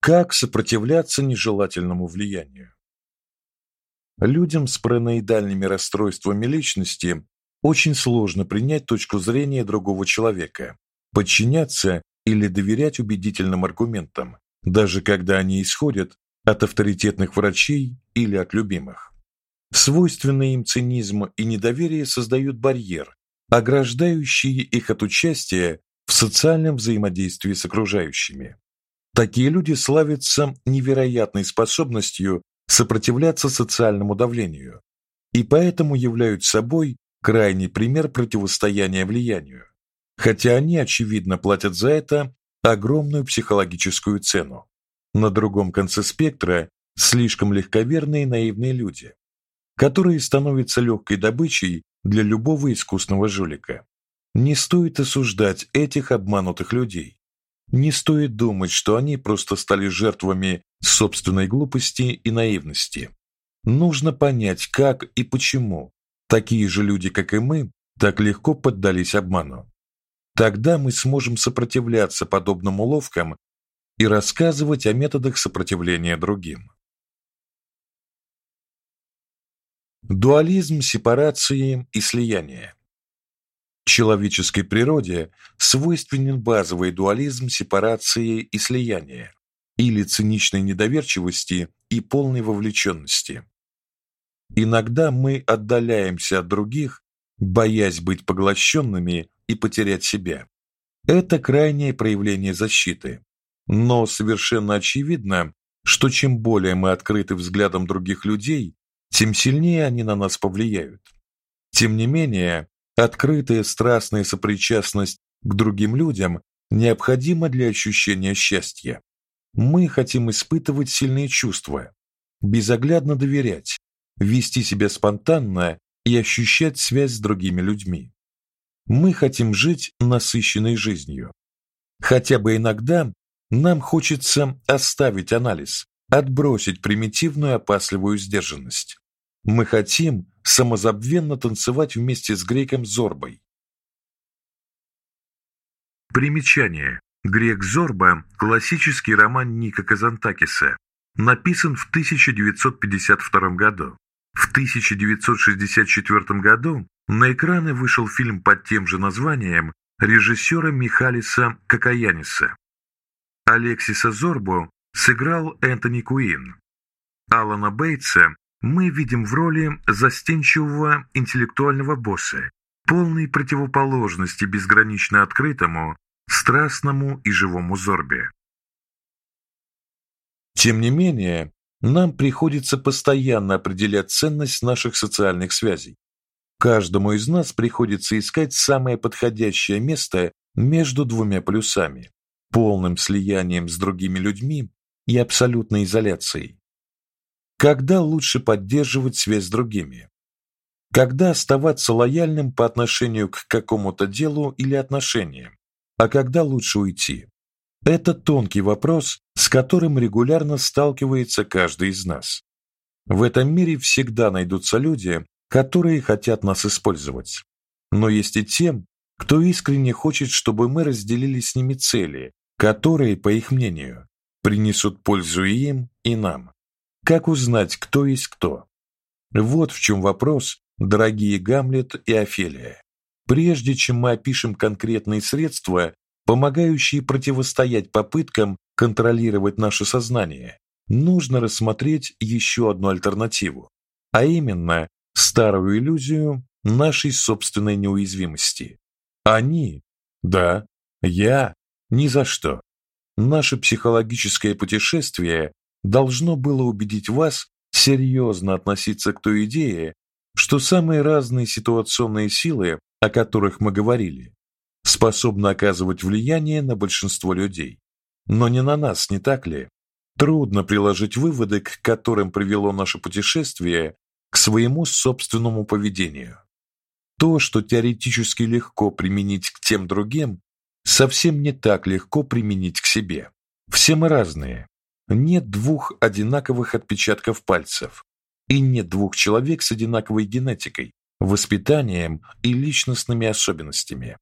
Как сопротивляться нежелательному влиянию? Людям с параноидальными расстройствами личности очень сложно принять точку зрения другого человека, подчиняться или доверять убедительным аргументам, даже когда они исходят от авторитетных врачей или от любимых. Свойственный им цинизм и недоверие создают барьер, ограждающий их от участия в социальном взаимодействии с окружающими. Такие люди славятся невероятной способностью сопротивляться социальному давлению и поэтому являются собой крайний пример противостояния влиянию, хотя они очевидно платят за это огромную психологическую цену. На другом конце спектра слишком легковерные и наивные люди, которые становятся легкой добычей для любого искусного жулика. Не стоит осуждать этих обманутых людей. Не стоит думать, что они просто стали жертвами собственной глупости и наивности. Нужно понять, как и почему такие же люди, как и мы, так легко поддались обману. Тогда мы сможем сопротивляться подобным уловкам и рассказывать о методах сопротивления другим. Дуализм сепарации и слияния. Человеческой природе свойственен базовый дуализм сепарации и слияния или циничной недоверчивости и полной вовлеченности. Иногда мы отдаляемся от других, боясь быть поглощенными и потерять себя. Это крайнее проявление защиты. Но совершенно очевидно, что чем более мы открыты взглядом других людей, тем сильнее они на нас повлияют. Тем не менее, Открытая страстная сопричастность к другим людям необходима для ощущения счастья. Мы хотим испытывать сильные чувства, безоглядно доверять, вести себя спонтанно и ощущать связь с другими людьми. Мы хотим жить насыщенной жизнью. Хотя бы иногда нам хочется оставить анализ, отбросить примитивную опасливую сдержанность. Мы хотим самозабвенно танцевать вместе с греком Зорбой. Примечание. Грек Зорба классический роман Ника Казантакиса, написан в 1952 году. В 1964 году на экраны вышел фильм под тем же названием режиссера Михалиса Какаяниса. Алексиса Зорбу сыграл Энтони Куин. Алана Бейтса мы видим в роли застенчивого интеллектуального босса, полной противоположности безгранично открытому, страстному и живому Зорбе. Тем не менее, нам приходится постоянно определять ценность наших социальных связей. Каждому из нас приходится искать самое подходящее место между двумя полюсами: полным слиянием с другими людьми и абсолютной изоляцией. Когда лучше поддерживать связь с другими? Когда оставаться лояльным по отношению к какому-то делу или отношениям, а когда лучше уйти? Это тонкий вопрос, с которым регулярно сталкивается каждый из нас. В этом мире всегда найдутся люди, которые хотят нас использовать. Но есть и те, кто искренне хочет, чтобы мы разделили с ними цели, которые, по их мнению, принесут пользу и им, и нам. Как узнать, кто есть кто? Вот в чем вопрос, дорогие Гамлет и Офелия. Прежде чем мы опишем конкретные средства, помогающие противостоять попыткам контролировать наше сознание, нужно рассмотреть еще одну альтернативу, а именно старую иллюзию нашей собственной неуязвимости. Они, да, я, ни за что. Наше психологическое путешествие должно было убедить вас серьезно относиться к той идее, что самые разные ситуационные силы, о которых мы говорили, способны оказывать влияние на большинство людей, но не на нас, не так ли? Трудно приложить выводы, к которым привело наше путешествие, к своему собственному поведению. То, что теоретически легко применить к тем другим, совсем не так легко применить к себе. Все мы разные, нет двух одинаковых отпечатков пальцев, и нет двух человек с одинаковой генетикой, воспитанием и личностными особенностями.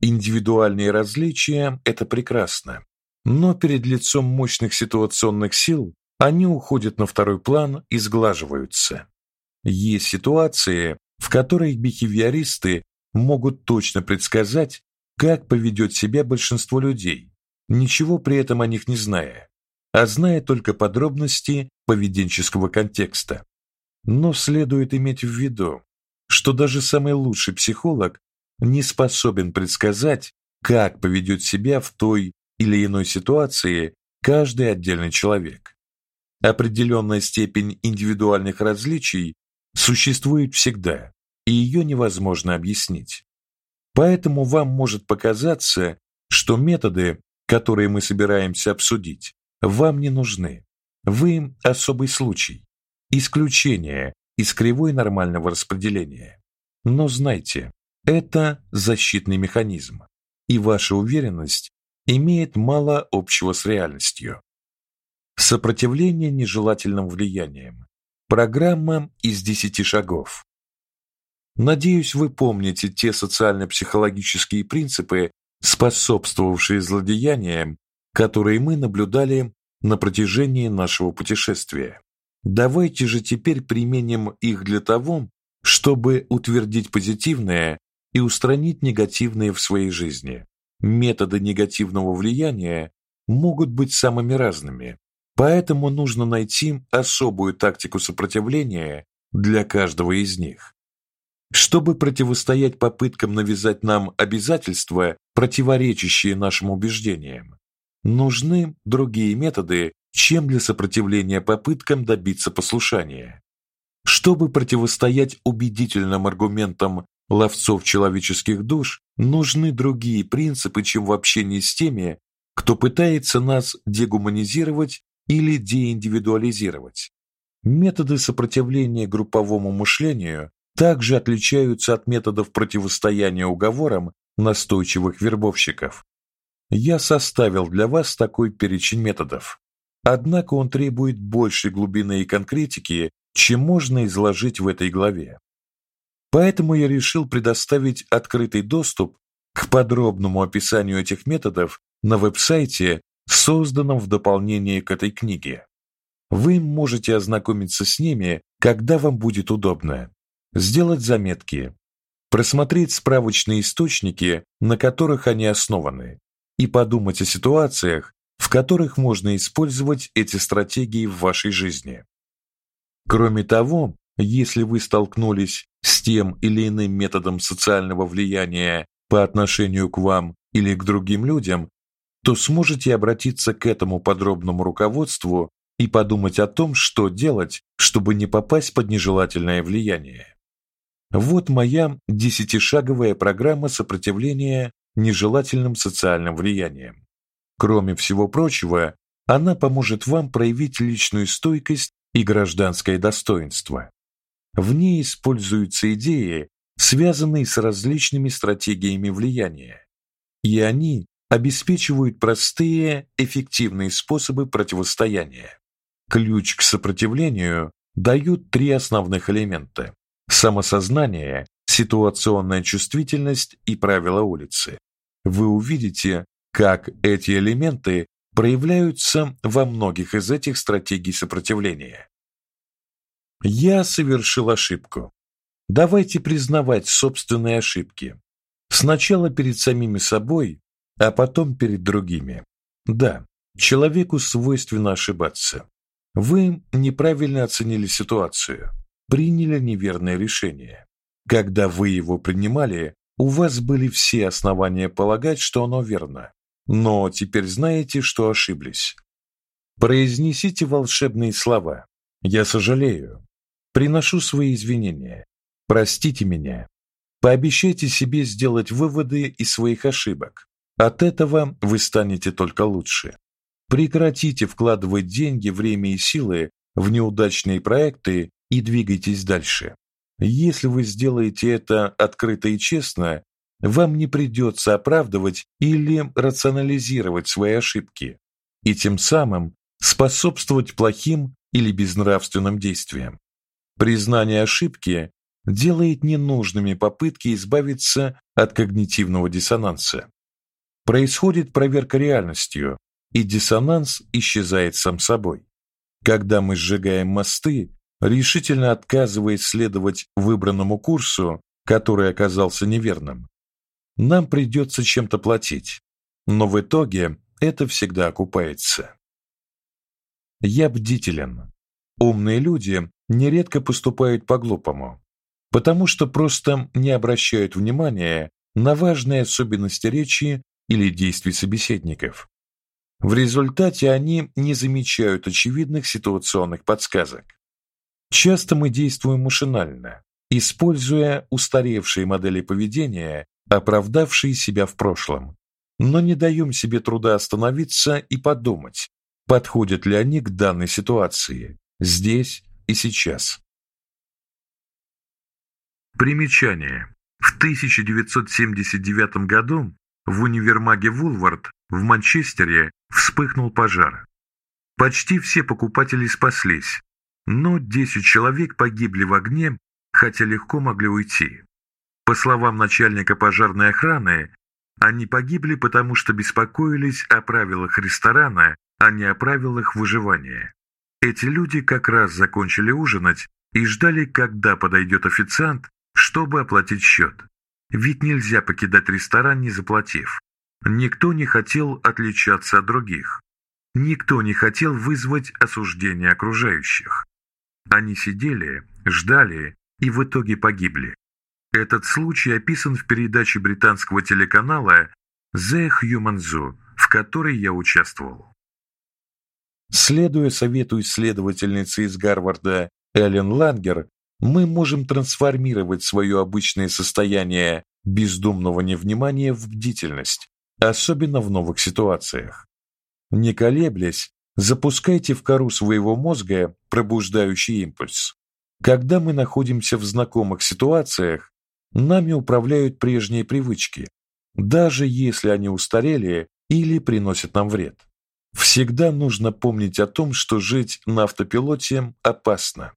Индивидуальные различия это прекрасно, но перед лицом мощных ситуационных сил они уходят на второй план и сглаживаются. Есть ситуации, в которых бихевиористы могут точно предсказать, как поведет себя большинство людей, ничего при этом о них не зная, а зная только подробности поведенческого контекста. Но следует иметь в виду, что даже самый лучший психолог не способен предсказать, как поведет себя в той или иной ситуации каждый отдельный человек. Определенная степень индивидуальных различий существует всегда, и ее невозможно объяснить. Поэтому вам может показаться, что методы, которые мы собираемся обсудить, вам не нужны. Вы особый случай, исключение из кривой нормального распределения. Но знайте, это защитный механизм, и ваша уверенность имеет мало общего с реальностью. Сопротивление нежелательным влияниям. Программа из 10 шагов. Надеюсь, вы помните те социально-психологические принципы, способствовавшие злодеяниям, которые мы наблюдали на протяжении нашего путешествия. Давайте же теперь применим их для того, чтобы утвердить позитивное и устранить негативное в своей жизни. Методы негативного влияния могут быть самыми разными, поэтому нужно найти особую тактику сопротивления для каждого из них. Чтобы противостоять попыткам навязать нам обязательства, противоречащие нашим убеждениям, нужны другие методы, чем для сопротивления попыткам добиться послушания. Чтобы противостоять убедительным аргументам ловцов человеческих душ, нужны другие принципы, чем в общении с теми, кто пытается нас дегуманизировать или деиндивидуализировать. Методы сопротивления групповому мышлению также отличаются от методов противостояния уговорам настойчивых вербовщиков. Я составил для вас такой перечень методов. Однако он требует большей глубины и конкретики, чем можно изложить в этой главе. Поэтому я решил предоставить открытый доступ к подробному описанию этих методов на веб-сайте, созданном в дополнение к этой книге. Вы можете ознакомиться с ними, когда вам будет удобно сделать заметки, просмотреть справочные источники, на которых они основаны, и подумать о ситуациях, в которых можно использовать эти стратегии в вашей жизни. Кроме того, если вы столкнулись с тем или иным методом социального влияния по отношению к вам или к другим людям, то сможете обратиться к этому подробному руководству и подумать о том, что делать, чтобы не попасть под нежелательное влияние. Вот моя десятишаговая программа сопротивления нежелательным социальным влияниям. Кроме всего прочего, она поможет вам проявить личную стойкость и гражданское достоинство. В ней используются идеи, связанные с различными стратегиями влияния, и они обеспечивают простые, эффективные способы противостояния. Ключ к сопротивлению дают три основных элемента: самосознание, ситуационная чувствительность и правила улицы. Вы увидите, как эти элементы проявляются во многих из этих стратегий сопротивления. Я совершил ошибку. Давайте признавать собственные ошибки. Сначала перед самими собой, а потом перед другими. Да, человеку свойственно ошибаться. Вы неправильно оценили ситуацию приняли неверное решение. Когда вы его принимали, у вас были все основания полагать, что оно верно. Но теперь знаете, что ошиблись. Произнесите волшебные слова: "Я сожалею", "Приношу свои извинения", "Простите меня". Пообещайте себе сделать выводы из своих ошибок. От этого вы станете только лучше. Прекратите вкладывать деньги, время и силы в неудачные проекты и двигайтесь дальше. Если вы сделаете это открыто и честно, вам не придется оправдывать или рационализировать свои ошибки и тем самым способствовать плохим или безнравственным действиям. Признание ошибки делает ненужными попытки избавиться от когнитивного диссонанса. Происходит проверка реальностью, и диссонанс исчезает сам собой. Когда мы сжигаем мосты, решительно отказываясь следовать выбранному курсу, который оказался неверным, нам придется чем-то платить. Но в итоге это всегда окупается. Я бдителен. Умные люди нередко поступают по-глупому, потому что просто не обращают внимания на важные особенности речи или действий собеседников. В результате они не замечают очевидных ситуационных подсказок. Часто мы действуем машинально, используя устаревшие модели поведения, оправдавшие себя в прошлом, но не даем себе труда остановиться и подумать, подходят ли они к данной ситуации здесь и сейчас. Примечание. В 1979 году в универмаге Вулвард в Манчестере вспыхнул пожар. Почти все покупатели спаслись, но 10 человек погибли в огне, хотя легко могли уйти. По словам начальника пожарной охраны, они погибли, потому что беспокоились о правилах ресторана, а не о правилах выживания. Эти люди как раз закончили ужинать и ждали, когда подойдет официант, чтобы оплатить счет. Ведь нельзя покидать ресторан, не заплатив. Никто не хотел отличаться от других. Никто не хотел вызвать осуждение окружающих. Они сидели, ждали и в итоге погибли. Этот случай описан в передаче британского телеканала The Human Zoo, в которой я участвовал. Следуя совету исследовательницы из Гарварда Эллен Лангер, мы можем трансформировать свое обычное состояние бездумного невнимания в бдительность, особенно в новых ситуациях. Не колеблясь, запускайте в кору своего мозга пробуждающий импульс. Когда мы находимся в знакомых ситуациях, нами управляют прежние привычки, даже если они устарели или приносят нам вред. Всегда нужно помнить о том, что жить на автопилоте опасно.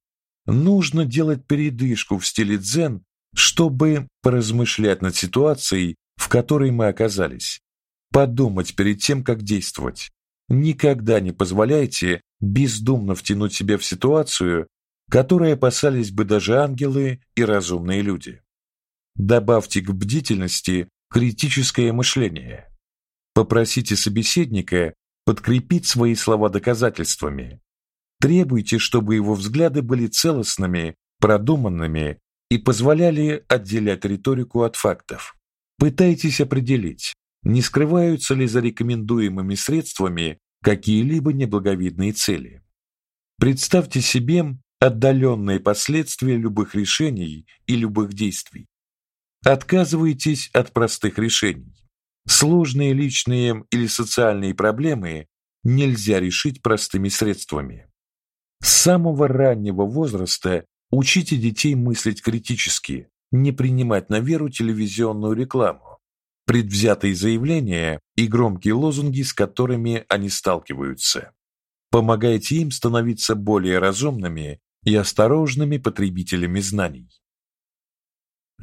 Нужно делать передышку в стиле дзен, чтобы поразмышлять над ситуацией, в которой мы оказались. Подумать перед тем, как действовать. Никогда не позволяйте бездумно втянуть себя в ситуацию, которой опасались бы даже ангелы и разумные люди. Добавьте к бдительности критическое мышление. Попросите собеседника подкрепить свои слова доказательствами. Требуйте, чтобы его взгляды были целостными, продуманными и позволяли отделять риторику от фактов. Пытайтесь определить, не скрываются ли за рекомендуемыми средствами какие-либо неблаговидные цели. Представьте себе отдаленные последствия любых решений и любых действий. Отказывайтесь от простых решений. Сложные личные или социальные проблемы нельзя решить простыми средствами. С самого раннего возраста учите детей мыслить критически, не принимать на веру телевизионную рекламу, предвзятые заявления и громкие лозунги, с которыми они сталкиваются. Помогайте им становиться более разумными и осторожными потребителями знаний.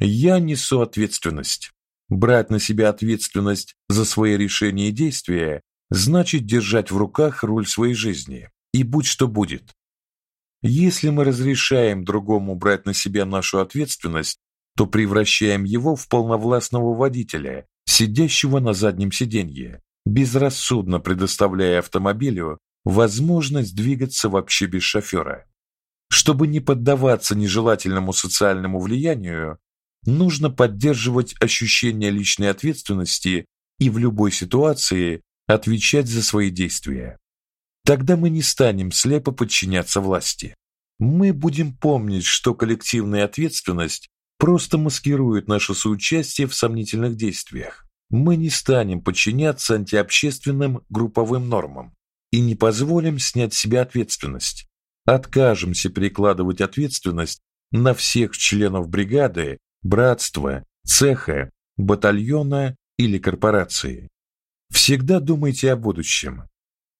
Я несу ответственность. Брать на себя ответственность за свои решения и действия значит держать в руках руль своей жизни. И будь что будет. Если мы разрешаем другому брать на себя нашу ответственность, то превращаем его в полновластного водителя, сидящего на заднем сиденье, безрассудно предоставляя автомобилю возможность двигаться вообще без шофера. Чтобы не поддаваться нежелательному социальному влиянию, нужно поддерживать ощущение личной ответственности и в любой ситуации отвечать за свои действия. Тогда мы не станем слепо подчиняться власти. Мы будем помнить, что коллективная ответственность просто маскирует наше соучастие в сомнительных действиях. Мы не станем подчиняться антиобщественным групповым нормам и не позволим снять с себя ответственность. Откажемся перекладывать ответственность на всех членов бригады братства, цеха, батальона или корпорации. Всегда думайте о будущем.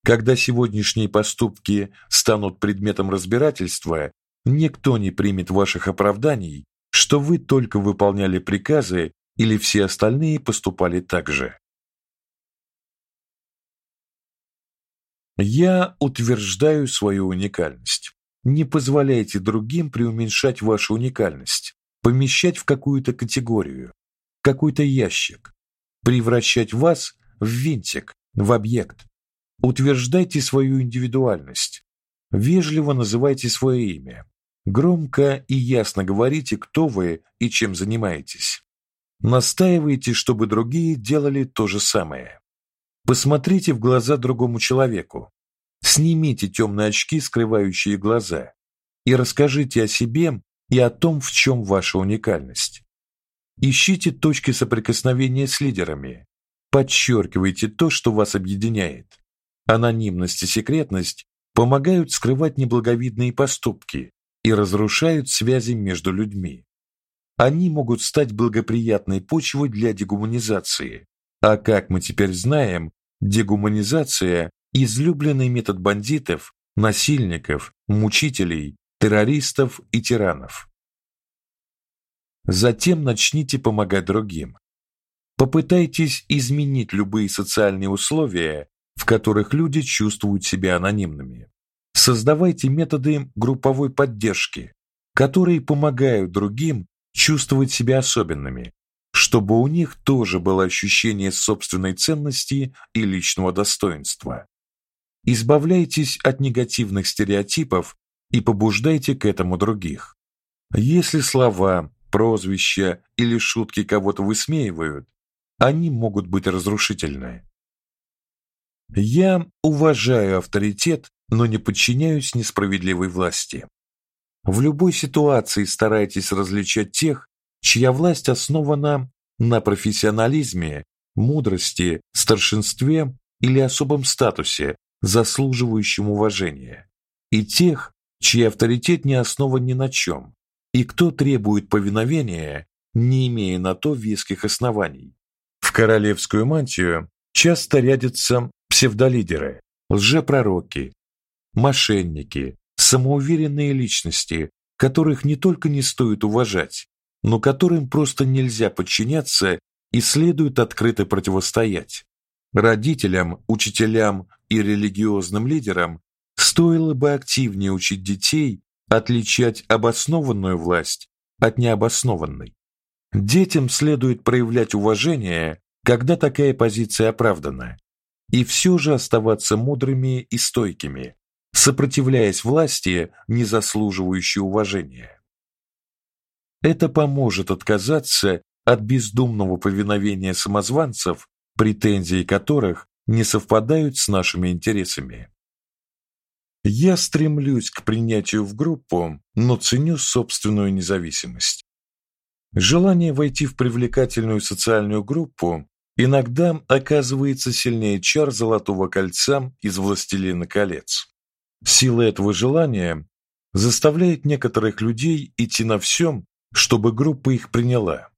Когда сегодняшние поступки станут предметом разбирательства, никто не примет ваших оправданий, что вы только выполняли приказы или все остальные поступали так же. Я утверждаю свою уникальность. Не позволяйте другим преуменьшать вашу уникальность, помещать в какую-то категорию, какой-то ящик, превращать вас в винтик, в объект. Утверждайте свою индивидуальность. Вежливо называйте свое имя. Громко и ясно говорите, кто вы и чем занимаетесь. Настаивайте, чтобы другие делали то же самое. Посмотрите в глаза другому человеку. Снимите темные очки, скрывающие глаза, и расскажите о себе и о том, в чем ваша уникальность. Ищите точки соприкосновения с лидерами. Подчеркивайте то, что вас объединяет. Анонимность и секретность помогают скрывать неблаговидные поступки и разрушают связи между людьми. Они могут стать благоприятной почвой для дегуманизации. А как мы теперь знаем, дегуманизация излюбленный метод бандитов, насильников, мучителей, террористов и тиранов. Затем начните помогать другим. Попытайтесь изменить любые социальные условия, в которых люди чувствуют себя анонимными. Создавайте методы групповой поддержки, которые помогают другим чувствовать себя особенными, чтобы у них тоже было ощущение собственной ценности и личного достоинства. Избавляйтесь от негативных стереотипов и побуждайте к этому других. Если слова, прозвища или шутки кого-то высмеивают, они могут быть разрушительны. Я уважаю авторитет, но не подчиняюсь несправедливой власти. В любой ситуации старайтесь различать тех, чья власть основана на профессионализме, мудрости, старшинстве или особом статусе, заслуживающим уважения, и тех, чей авторитет не основан ни на чем, и кто требует повиновения, не имея на то веских оснований. В королевскую мантию часто рядятся псевдолидеры, лжепророки, мошенники, самоуверенные личности, которых не только не стоит уважать, но которым просто нельзя подчиняться и следует открыто противостоять. Родителям, учителям и религиозным лидерам стоило бы активнее учить детей отличать обоснованную власть от необоснованной. Детям следует проявлять уважение, когда такая позиция оправдана, и все же оставаться мудрыми и стойкими, сопротивляясь власти, не заслуживающей уважения. Это поможет отказаться от бездумного повиновения самозванцев, претензии которых не совпадают с нашими интересами. Я стремлюсь к принятию в группу, но ценю собственную независимость. Желание войти в привлекательную социальную группу иногда оказывается сильнее чар золотого кольца из Властелина колец. Сила этого желания заставляет некоторых людей идти на всем, чтобы группа их приняла,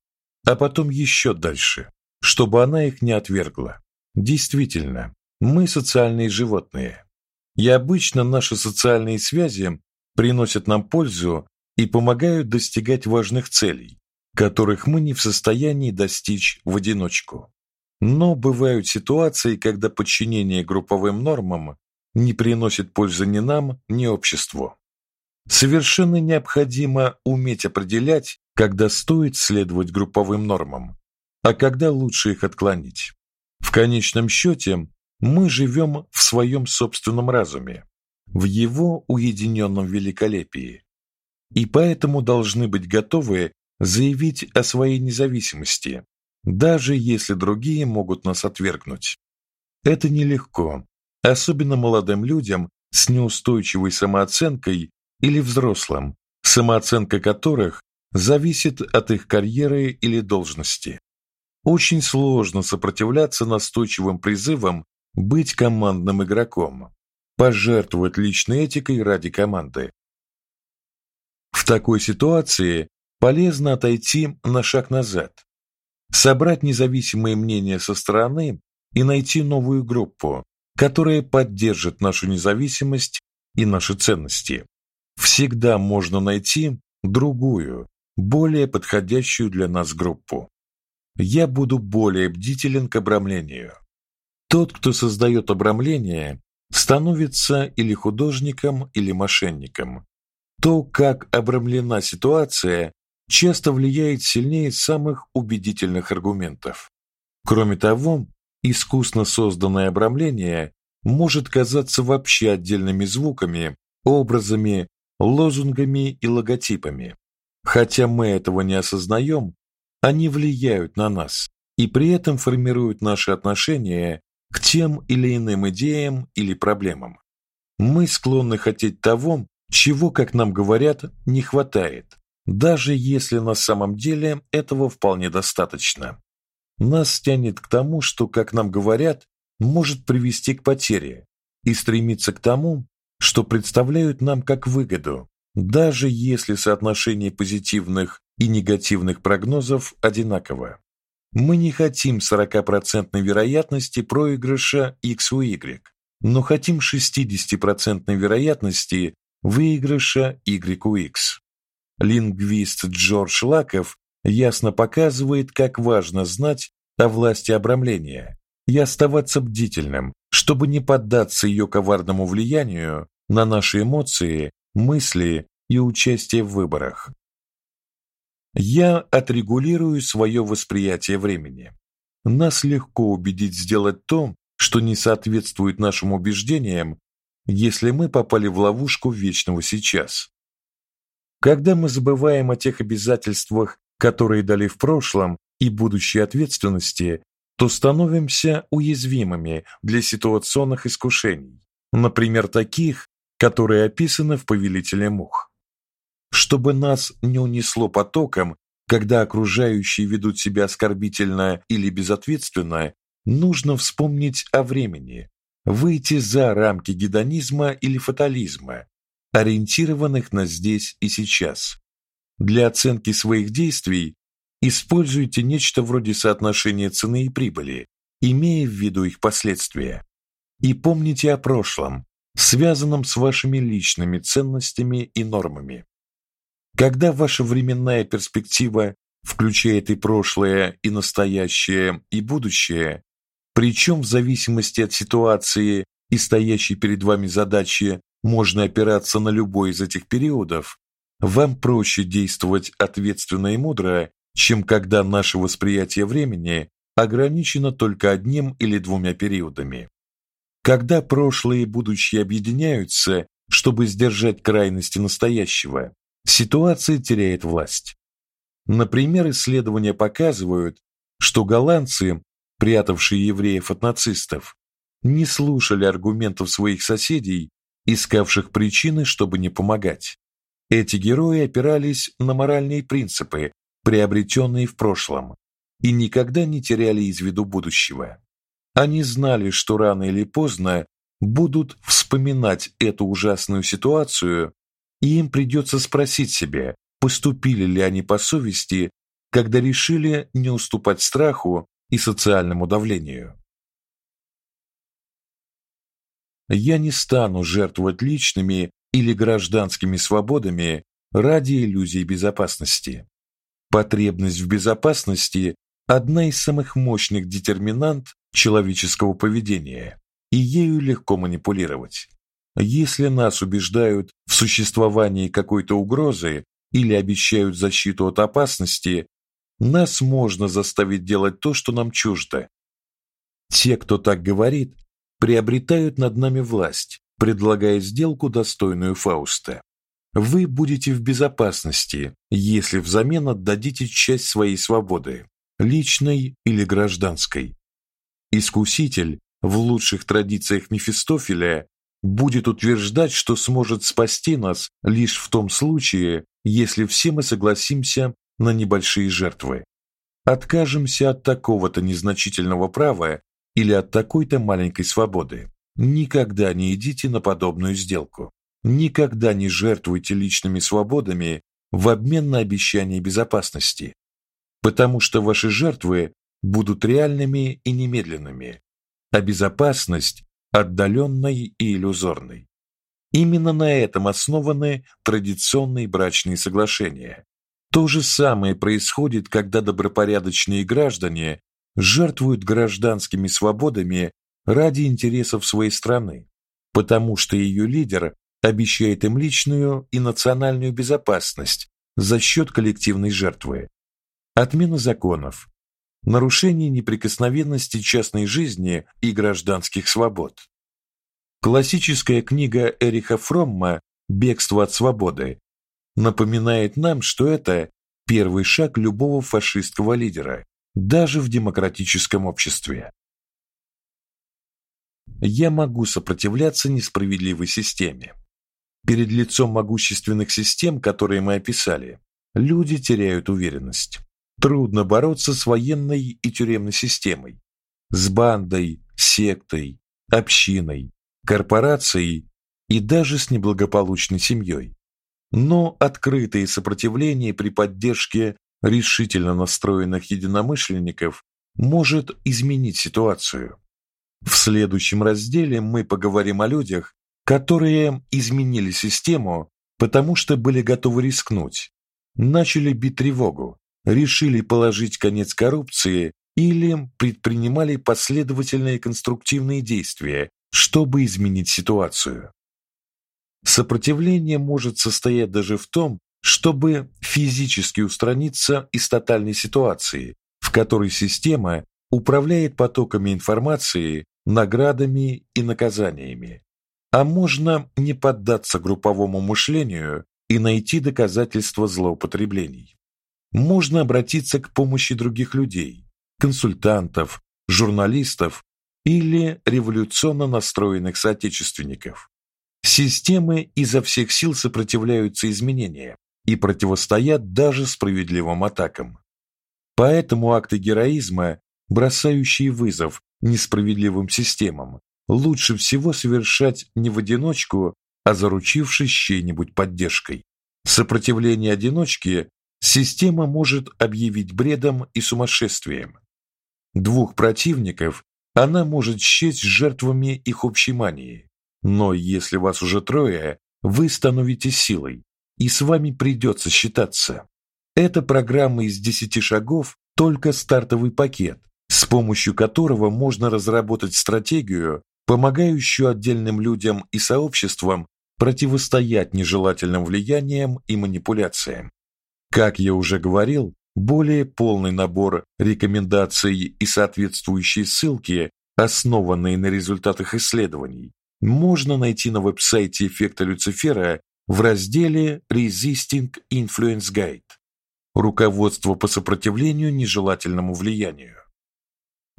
а потом еще дальше, чтобы она их не отвергла. Действительно, мы социальные животные. И обычно наши социальные связи приносят нам пользу и помогают достигать важных целей, которых мы не в состоянии достичь в одиночку. Но бывают ситуации, когда подчинение групповым нормам не приносит пользы ни нам, ни обществу. Совершенно необходимо уметь определять, когда стоит следовать групповым нормам, а когда лучше их отклонить. В конечном счете, мы живем в своем собственном разуме, в его уединенном великолепии, и поэтому должны быть готовы заявить о своей независимости, даже если другие могут нас отвергнуть. Это нелегко, особенно молодым людям с неустойчивой самооценкой или взрослым, самооценка которых зависит от их карьеры или должности. Очень сложно сопротивляться настойчивым призывам быть командным игроком, пожертвовать личной этикой ради команды. В такой ситуации полезно отойти на шаг назад, собрать независимые мнения со стороны и найти новую группу, которая поддержит нашу независимость и наши ценности. Всегда можно найти другую, более подходящую для нас группу я буду более бдителен к обрамлению. Тот, кто создает обрамление, становится или художником, или мошенником. То, как обрамлена ситуация, часто влияет сильнее самых убедительных аргументов. Кроме того, искусно созданное обрамление может казаться вообще отдельными звуками, образами, лозунгами и логотипами. Хотя мы этого не осознаем, они влияют на нас и при этом формируют наши отношения к тем или иным идеям или проблемам. Мы склонны хотеть того, чего, как нам говорят, не хватает, даже если на самом деле этого вполне достаточно. Нас тянет к тому, что, как нам говорят, может привести к потере, и стремиться к тому, что представляют нам как выгоду, даже если соотношение позитивных и негативных прогнозов одинаково. Мы не хотим 40% вероятности проигрыша X у Y, но хотим 60% вероятности выигрыша Y у X. Лингвист Джордж Лаков ясно показывает, как важно знать о власти обрамления и оставаться бдительным, чтобы не поддаться ее коварному влиянию на наши эмоции, мысли и участие в выборах. Я отрегулирую свое восприятие времени. Нас легко убедить сделать то, что не соответствует нашим убеждениям, если мы попали в ловушку вечного сейчас. Когда мы забываем о тех обязательствах, которые дали в прошлом, и будущей ответственности, то становимся уязвимыми для ситуационных искушений, например, таких, которые описаны в Повелителе мух. Чтобы нас не унесло потоком, когда окружающие ведут себя оскорбительно или безответственно, нужно вспомнить о времени, выйти за рамки гедонизма или фатализма, ориентированных на здесь и сейчас. Для оценки своих действий используйте нечто вроде соотношения цены и прибыли, имея в виду их последствия. И помните о прошлом, связанном с вашими личными ценностями и нормами. Когда ваша временная перспектива включает и прошлое, и настоящее, и будущее, причем в зависимости от ситуации и стоящей перед вами задачи можно опираться на любой из этих периодов, вам проще действовать ответственно и мудро, чем когда наше восприятие времени ограничено только одним или двумя периодами. Когда прошлое и будущее объединяются, чтобы сдержать крайности настоящего, ситуация теряет власть. Например, исследования показывают, что голландцы, прятавшие евреев от нацистов, не слушали аргументов своих соседей, искавших причины, чтобы не помогать. Эти герои опирались на моральные принципы, приобретенные в прошлом, и никогда не теряли из виду будущего. Они знали, что рано или поздно будут вспоминать эту ужасную ситуацию, и им придется спросить себя, поступили ли они по совести, когда решили не уступать страху и социальному давлению. Я не стану жертвовать личными или гражданскими свободами ради иллюзии безопасности. Потребность в безопасности одна из самых мощных детерминант человеческого поведения, и ею легко манипулировать. Если нас убеждают в существовании какой-то угрозы или обещают защиту от опасности, нас можно заставить делать то, что нам чуждо. Те, кто так говорит, приобретают над нами власть, предлагая сделку достойную Фауста. Вы будете в безопасности, если взамен отдадите часть своей свободы, личной или гражданской. Искуситель в лучших традициях Мефистофеля будет утверждать, что сможет спасти нас лишь в том случае, если все мы согласимся на небольшие жертвы. Откажемся от такого-то незначительного права или от такой-то маленькой свободы. Никогда не идите на подобную сделку. Никогда не жертвуйте личными свободами в обмен на обещание безопасности, потому что ваши жертвы будут реальными и немедленными, а безопасность отдаленной и иллюзорной. Именно на этом основаны традиционные брачные соглашения. То же самое происходит, когда добропорядочные граждане жертвуют гражданскими свободами ради интересов своей страны, потому что ее лидер обещает им личную и национальную безопасность за счет коллективной жертвы. Отмена законов, нарушение неприкосновенности частной жизни и гражданских свобод. Классическая книга Эриха Фромма Бегство от свободы напоминает нам, что это первый шаг любого фашистского лидера, даже в демократическом обществе. Я могу сопротивляться несправедливой системе. Перед лицом могущественных систем, которые мы описали, люди теряют уверенность. Трудно бороться с военной и тюремной системой, с бандой, сектой, общиной, корпорацией и даже с неблагополучной семьей. Но открытое сопротивление при поддержке решительно настроенных единомышленников может изменить ситуацию. В следующем разделе мы поговорим о людях, которые изменили систему, потому что были готовы рискнуть, начали бить тревогу, решили положить конец коррупции или предпринимали последовательные конструктивные действия, чтобы изменить ситуацию. Сопротивление может состоять даже в том, чтобы физически устраниться из тотальной ситуации, в которой система управляет потоками информации, наградами и наказаниями. А можно не поддаться групповому мышлению и найти доказательства злоупотреблений. Можно обратиться к помощи других людей, консультантов, журналистов или революционно настроенных соотечественников. Системы изо всех сил сопротивляются изменениям и противостоят даже справедливым атакам. Поэтому акты героизма, бросающие вызов несправедливым системам, лучше всего совершать не в одиночку, а заручившись чьей-нибудь поддержкой. Сопротивление одиночки система может объявить бредом и сумасшествием. Двух противников она может счесть жертвами их общей мании. Но если вас уже трое, вы становитесь силой, и с вами придется считаться. Эта программа из 10 шагов только стартовый пакет, с помощью которого можно разработать стратегию, помогающую отдельным людям и сообществам противостоять нежелательным влияниям и манипуляциям. Как я уже говорил, более полный набор рекомендаций и соответствующие ссылки, основанные на результатах исследований, можно найти на веб-сайте эффекта Люцифера в разделе Resisting Influence Guide. Руководство по сопротивлению нежелательному влиянию.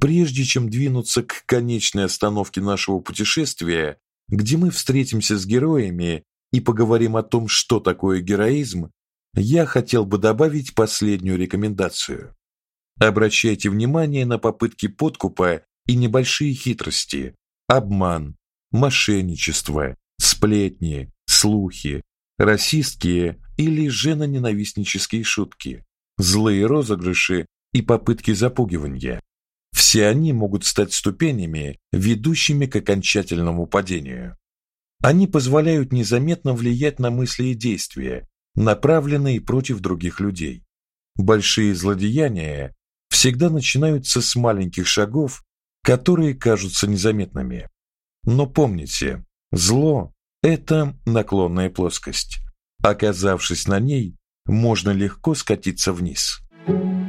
Прежде чем двинуться к конечной остановке нашего путешествия, где мы встретимся с героями и поговорим о том, что такое героизм, я хотел бы добавить последнюю рекомендацию. Обращайте внимание на попытки подкупа и небольшие хитрости, обман, мошенничество, сплетни, слухи, расистские или женоненавистнические шутки, злые розыгрыши и попытки запугивания. Все они могут стать ступенями, ведущими к окончательному падению. Они позволяют незаметно влиять на мысли и действия, направленные против других людей. Большие злодеяния всегда начинаются с маленьких шагов, которые кажутся незаметными. Но помните, зло это наклонная плоскость. Оказавшись на ней, можно легко скатиться вниз. Thank you